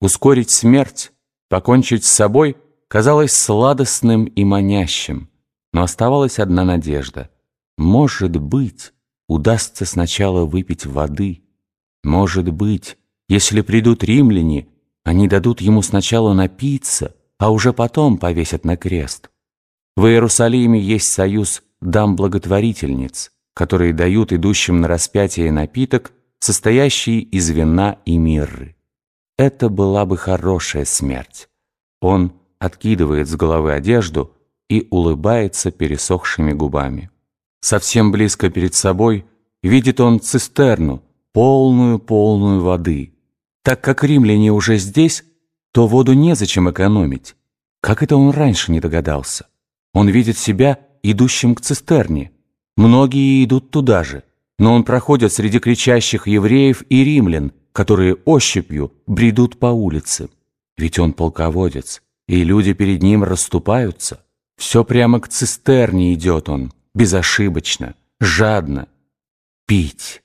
Ускорить смерть, покончить с собой казалось сладостным и манящим. Но оставалась одна надежда. Может быть, удастся сначала выпить воды. Может быть, если придут римляне, они дадут ему сначала напиться, а уже потом повесят на крест. В Иерусалиме есть союз дам-благотворительниц, которые дают идущим на распятие напиток, состоящий из вина и мирры. Это была бы хорошая смерть. Он откидывает с головы одежду и улыбается пересохшими губами. Совсем близко перед собой видит он цистерну, полную-полную воды. Так как римляне уже здесь, то воду незачем экономить. Как это он раньше не догадался? Он видит себя идущим к цистерне. Многие идут туда же, но он проходит среди кричащих евреев и римлян, которые ощупью бредут по улице. Ведь он полководец, и люди перед ним расступаются. Все прямо к цистерне идет он, безошибочно, жадно. Пить.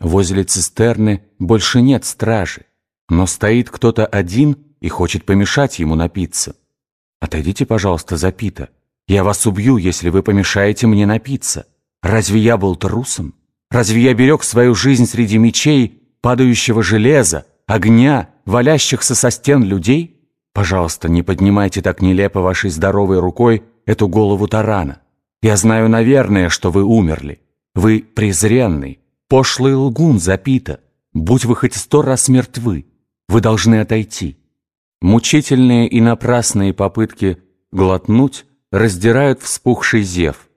Возле цистерны больше нет стражи, но стоит кто-то один и хочет помешать ему напиться. Отойдите, пожалуйста, за Пита. Я вас убью, если вы помешаете мне напиться. Разве я был трусом? Разве я берег свою жизнь среди мечей, падающего железа, огня, валящихся со стен людей? Пожалуйста, не поднимайте так нелепо вашей здоровой рукой эту голову тарана. Я знаю, наверное, что вы умерли. Вы презренный, пошлый лгун запита. Будь вы хоть сто раз мертвы, вы должны отойти. Мучительные и напрасные попытки глотнуть раздирают вспухший зев.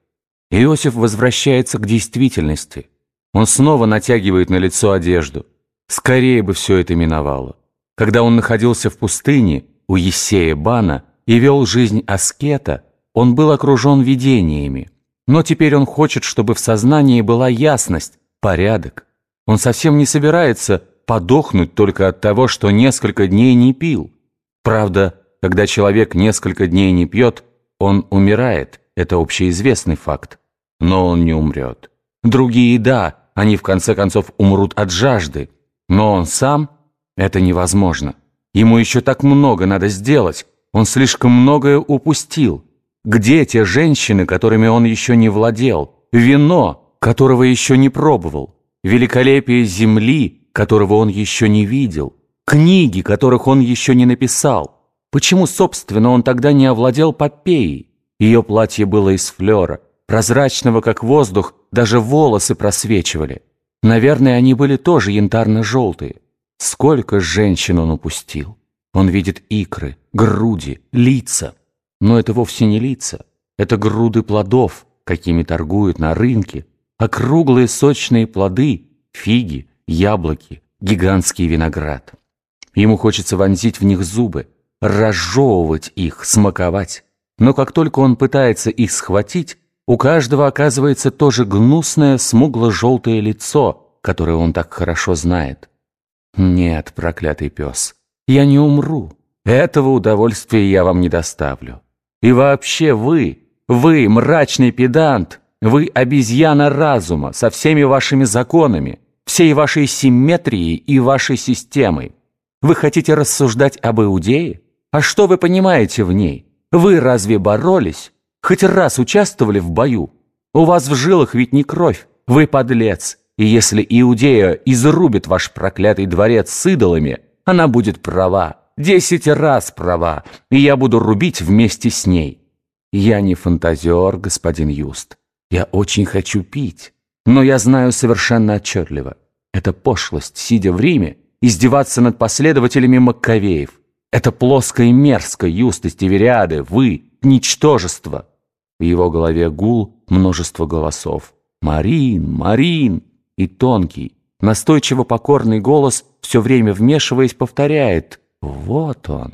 Иосиф возвращается к действительности. Он снова натягивает на лицо одежду. Скорее бы все это миновало. Когда он находился в пустыне у Есея Бана и вел жизнь аскета, он был окружен видениями. Но теперь он хочет, чтобы в сознании была ясность, порядок. Он совсем не собирается подохнуть только от того, что несколько дней не пил. Правда, когда человек несколько дней не пьет, он умирает, это общеизвестный факт. Но он не умрет. Другие – да, они в конце концов умрут от жажды. Но он сам – это невозможно. Ему еще так много надо сделать. Он слишком многое упустил. Где те женщины, которыми он еще не владел? Вино, которого еще не пробовал? Великолепие земли, которого он еще не видел? Книги, которых он еще не написал? Почему, собственно, он тогда не овладел Попеей? Ее платье было из флера, прозрачного, как воздух, даже волосы просвечивали. Наверное, они были тоже янтарно-желтые. Сколько женщин он упустил. Он видит икры, груди, лица. Но это вовсе не лица. Это груды плодов, какими торгуют на рынке. Округлые сочные плоды, фиги, яблоки, гигантский виноград. Ему хочется вонзить в них зубы, разжевывать их, смаковать. Но как только он пытается их схватить, у каждого оказывается тоже гнусное смугло-желтое лицо, которое он так хорошо знает. Нет, проклятый пес, я не умру. Этого удовольствия я вам не доставлю. И вообще вы, вы, мрачный педант, вы обезьяна разума со всеми вашими законами, всей вашей симметрией и вашей системой. Вы хотите рассуждать об Иудее? А что вы понимаете в ней? Вы разве боролись? Хоть раз участвовали в бою? У вас в жилах ведь не кровь. Вы подлец. И если Иудея изрубит ваш проклятый дворец с идолами, она будет права. Десять раз права. И я буду рубить вместе с ней. Я не фантазер, господин Юст. Я очень хочу пить. Но я знаю совершенно отчетливо. Это пошлость, сидя в Риме, издеваться над последователями Маккавеев. Это плоско и мерзко, Юстас Тивериады, вы, ничтожество. В его голове гул множество голосов. Марин, Марин! И тонкий, настойчиво покорный голос, все время вмешиваясь, повторяет «Вот он».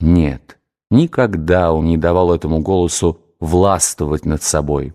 Нет, никогда он не давал этому голосу властвовать над собой.